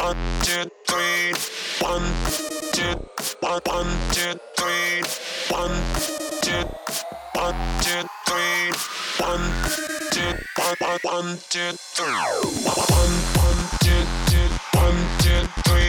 One, two, three. One, two, one, one, two, three. One, two, one, two, three. One, two, one, one, one, two, three. One, one, two, two, one, two, three.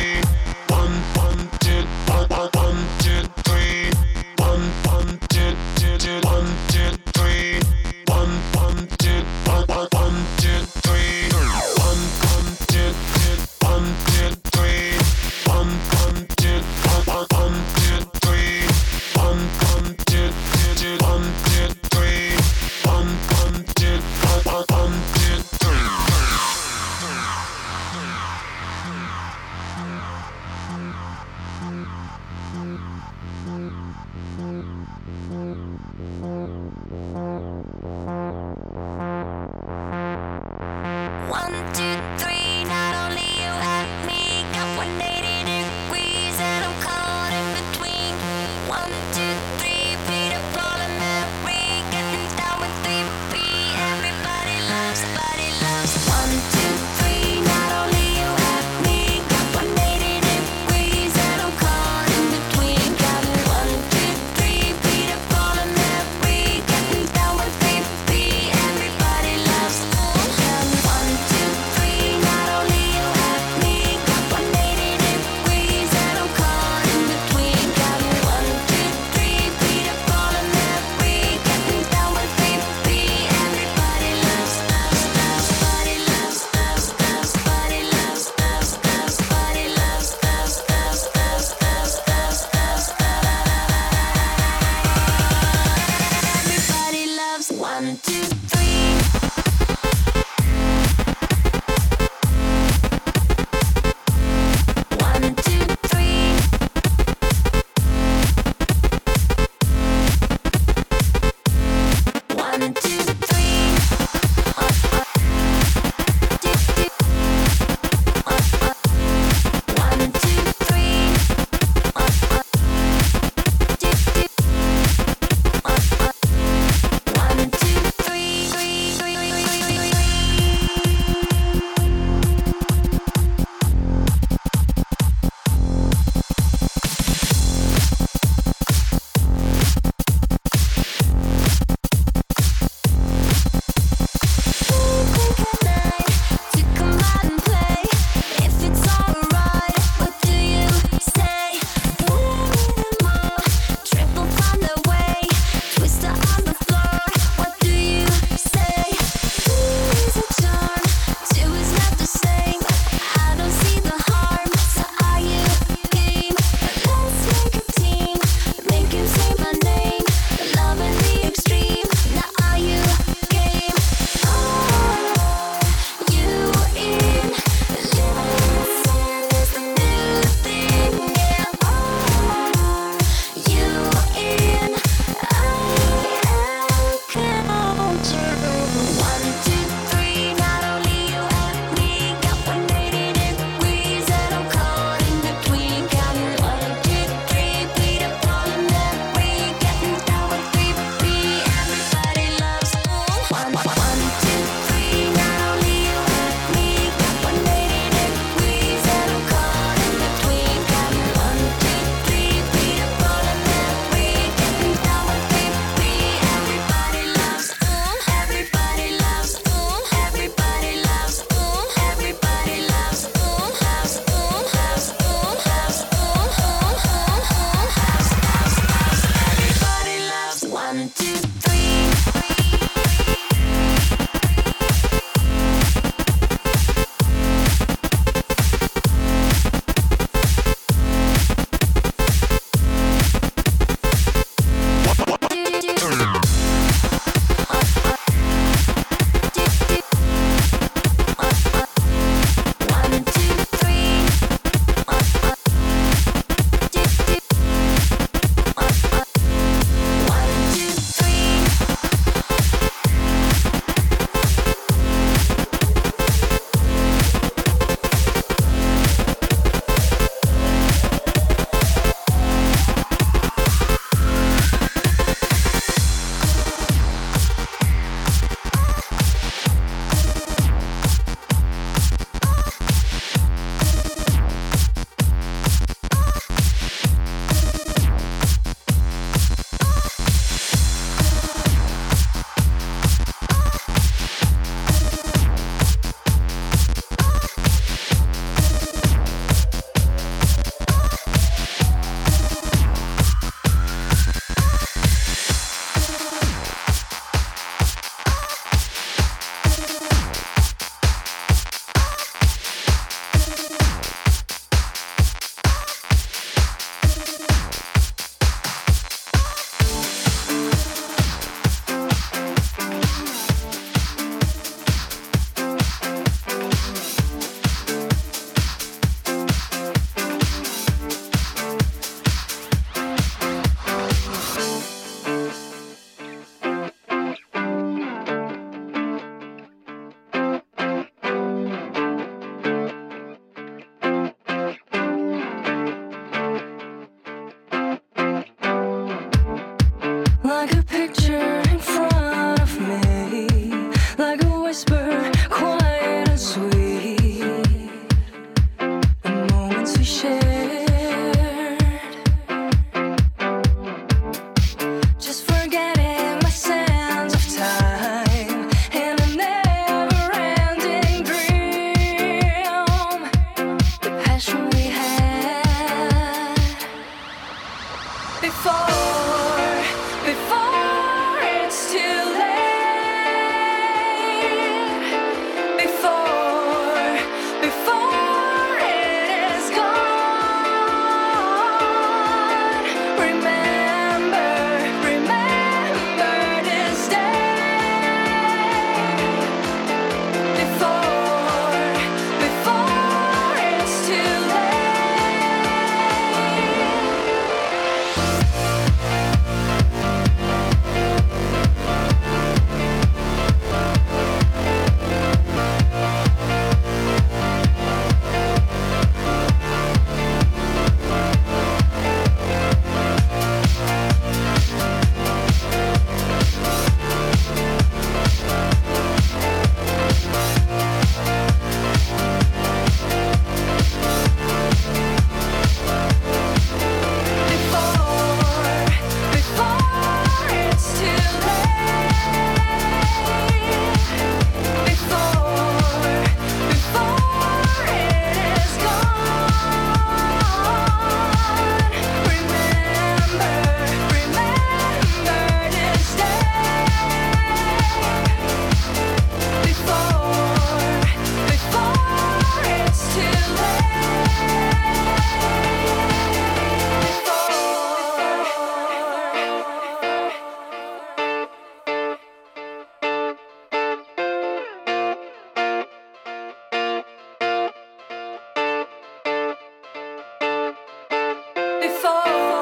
And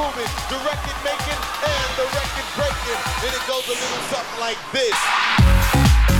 moving, the record making, and the record breaking. And it goes a little something like this.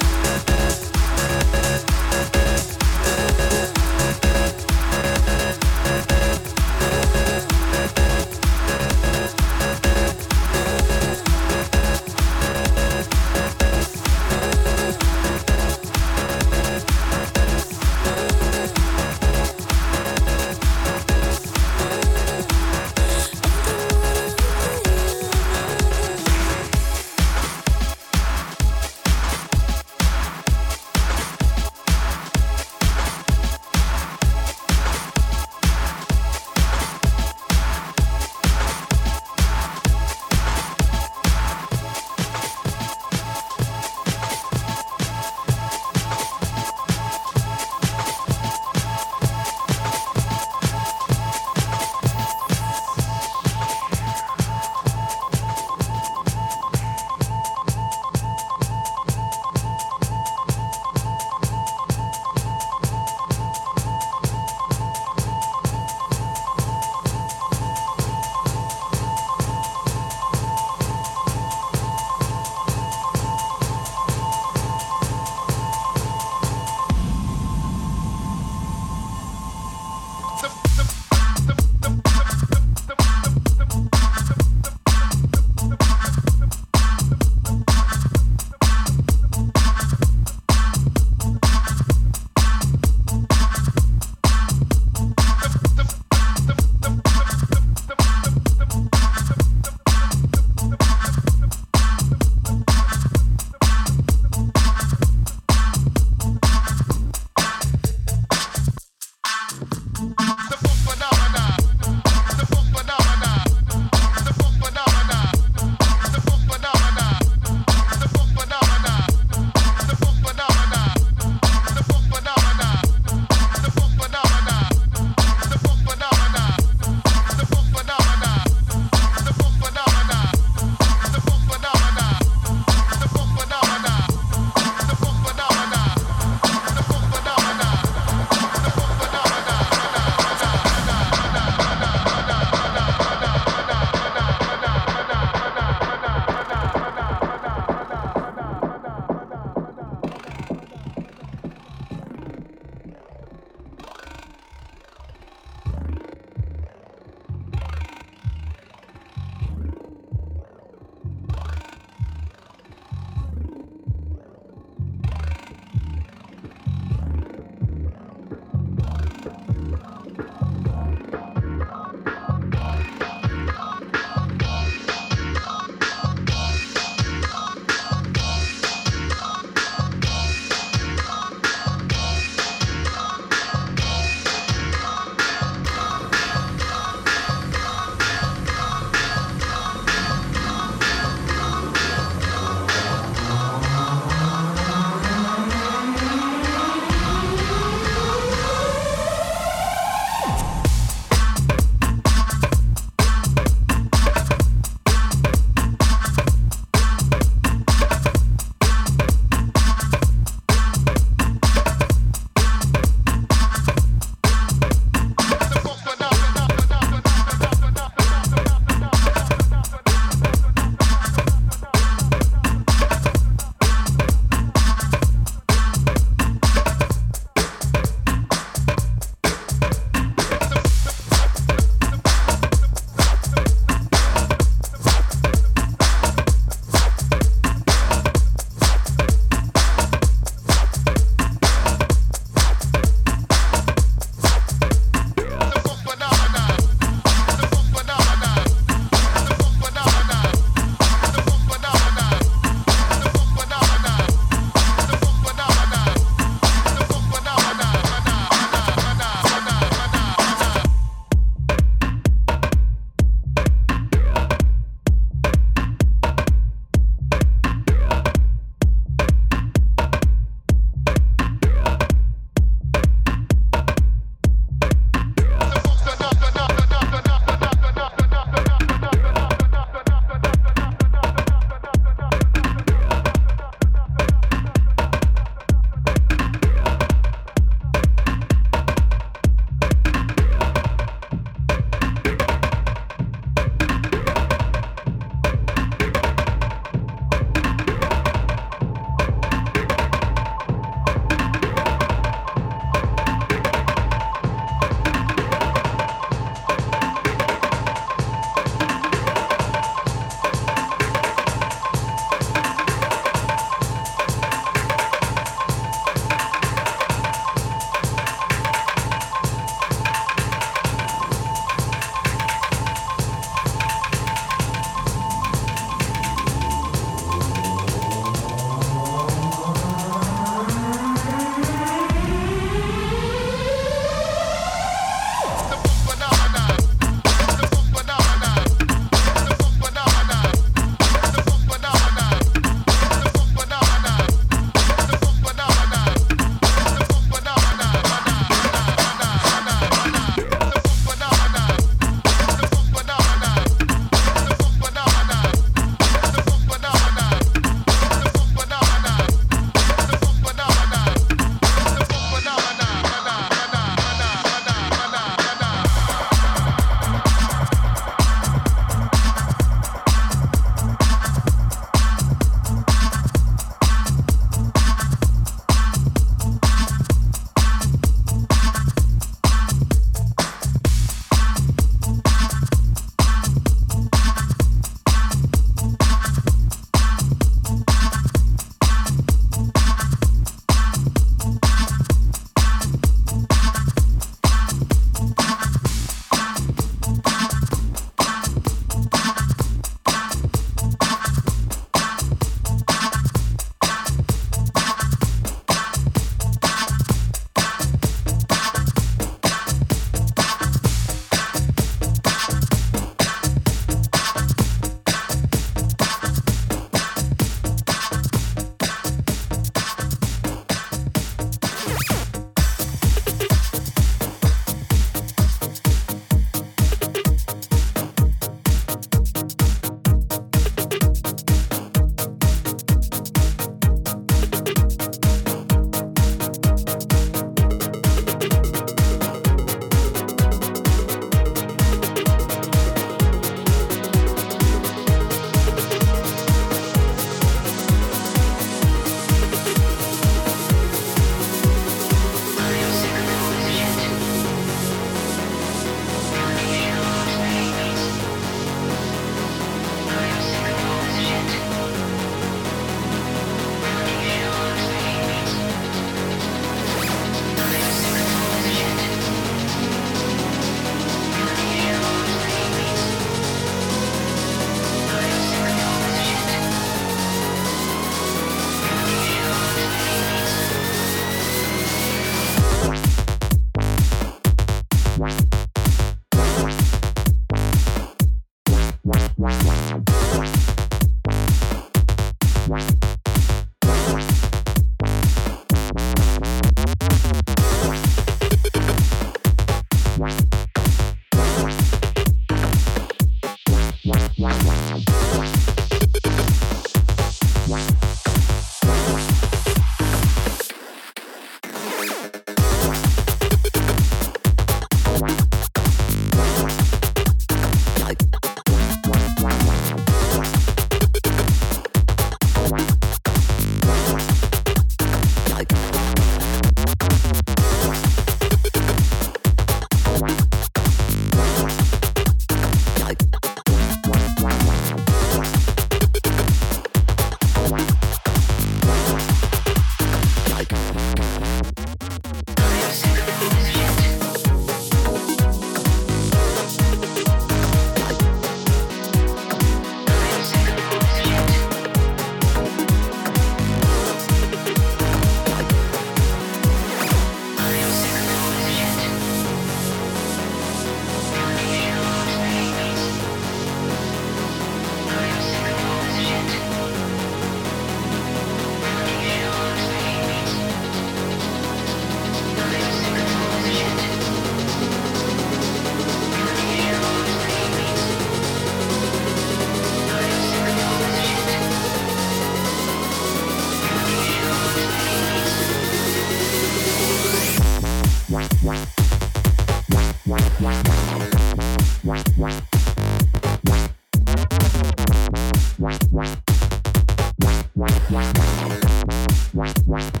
Wah, wah,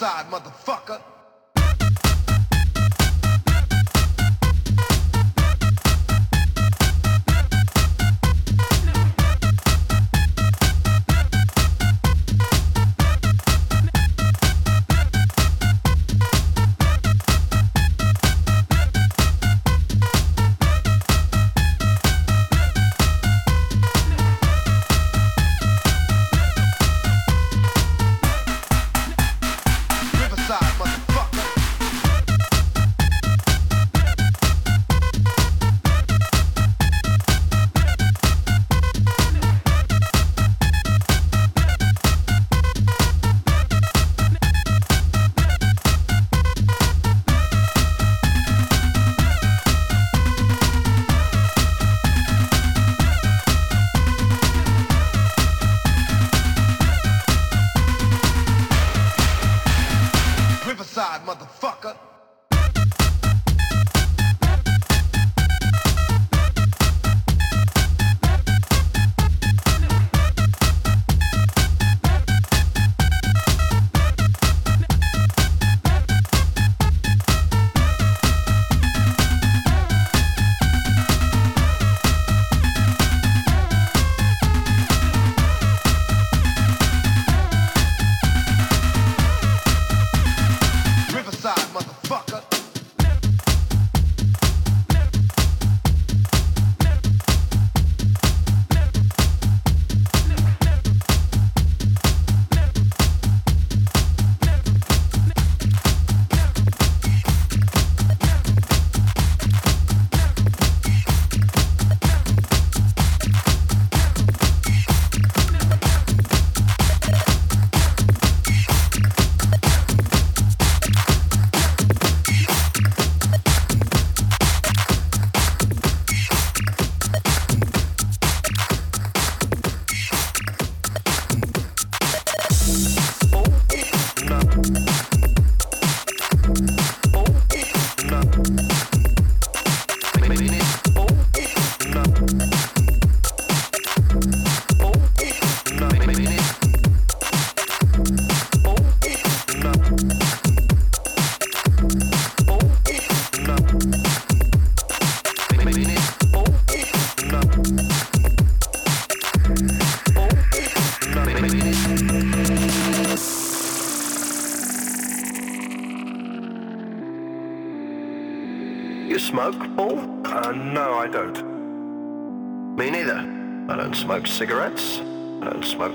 side, motherfucker.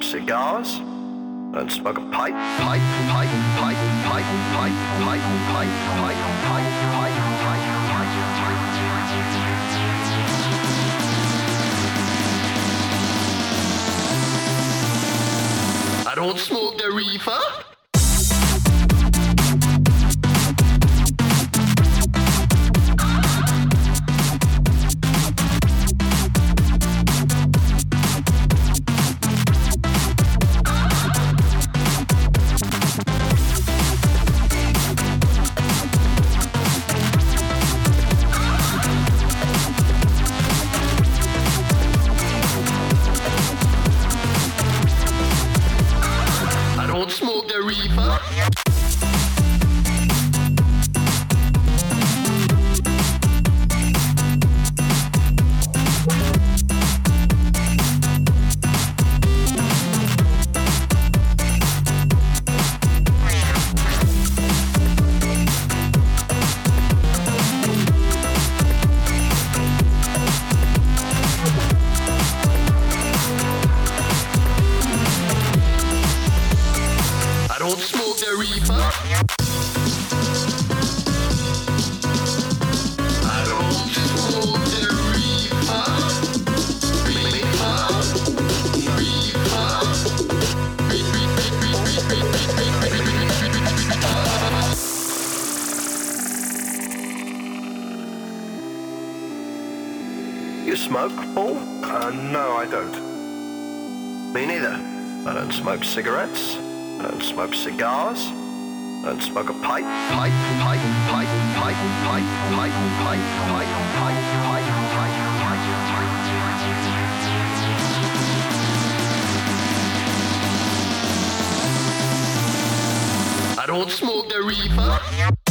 Cigars. Don't smoke a pipe, pipe, pipe, pipe, pipe, pipe, pipe, pipe, pipe, pipe, pipe, pipe, I don't smoke the reefer. Don't smoke the reefer.